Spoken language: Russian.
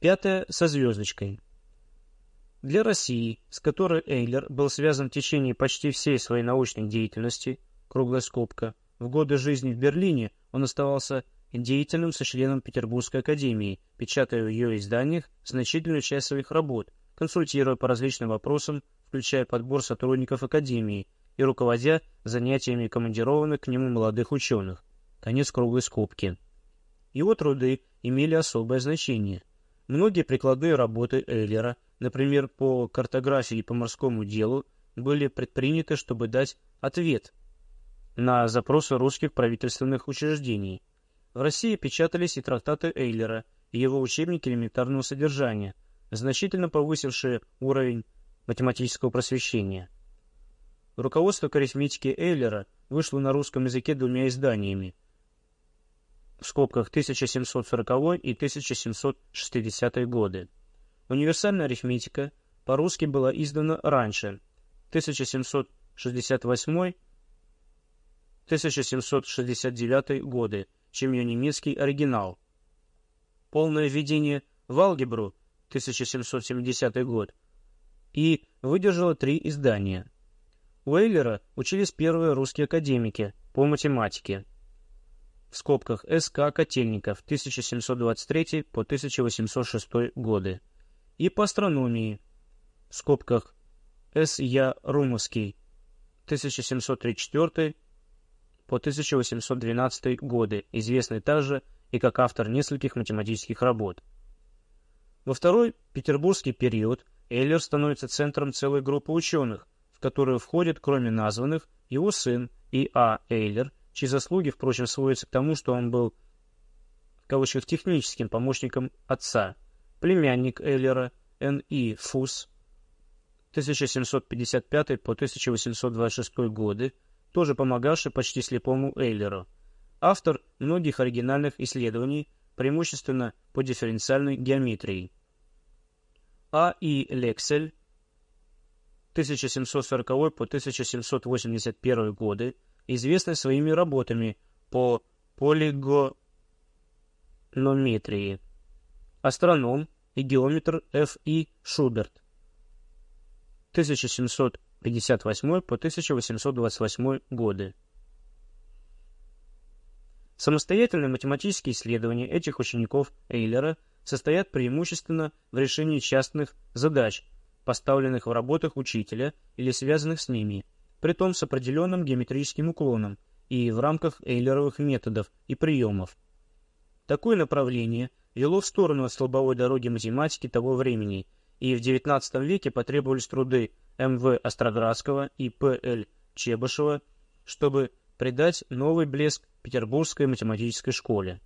Пятое со звездочкой. Для России, с которой Эйлер был связан в течение почти всей своей научной деятельности, круглая скобка, в годы жизни в Берлине он оставался деятельным сочленом Петербургской академии, печатая в ее изданиях значительную часть своих работ, консультируя по различным вопросам, включая подбор сотрудников академии и руководя занятиями командированных к нему молодых ученых. Конец круглой скобки. Его труды имели особое значение – Многие прикладные работы Эйлера, например, по картографии и по морскому делу, были предприняты, чтобы дать ответ на запросы русских правительственных учреждений. В России печатались и трактаты Эйлера, и его учебники элементарного содержания, значительно повысившие уровень математического просвещения. Руководство к арифметике Эйлера вышло на русском языке двумя изданиями – в скобках 1740 и 1760 годы. Универсальная арифметика по-русски была издана раньше, 1768-1769 годы, чем ее немецкий оригинал. Полное введение в алгебру 1770 год и выдержала три издания. У Эйлера учились первые русские академики по математике – в скобках СК Котельников 1723 по 1806 годы и по астрономии в скобках С.Я. Румовский 1734 по 1812 годы, известный также и как автор нескольких математических работ. Во второй петербургский период Эйлер становится центром целой группы ученых, в которую входит, кроме названных, его сын И. А. Эйлер – чьи заслуги, впрочем, сводятся к тому, что он был в кавычках техническим помощником отца, племянник Эйлера Н.И. Фус 1755 по 1826 годы, тоже помогавший почти слепому Эйлеру, автор многих оригинальных исследований, преимущественно по дифференциальной геометрии. А. И. Лексель 1740 по 1781 годы, известный своими работами по полигонометрии. Астроном и геометр Ф. И. Шуберт 1758 по 1828 годы. Самостоятельные математические исследования этих учеников Эйлера состоят преимущественно в решении частных задач, поставленных в работах учителя или связанных с ними – притом с определенным геометрическим уклоном и в рамках эйлеровых методов и приемов. Такое направление вело в сторону от столбовой дороги математики того времени, и в XIX веке потребовались труды М.В. Остроградского и П.Л. Чебышева, чтобы придать новый блеск петербургской математической школе.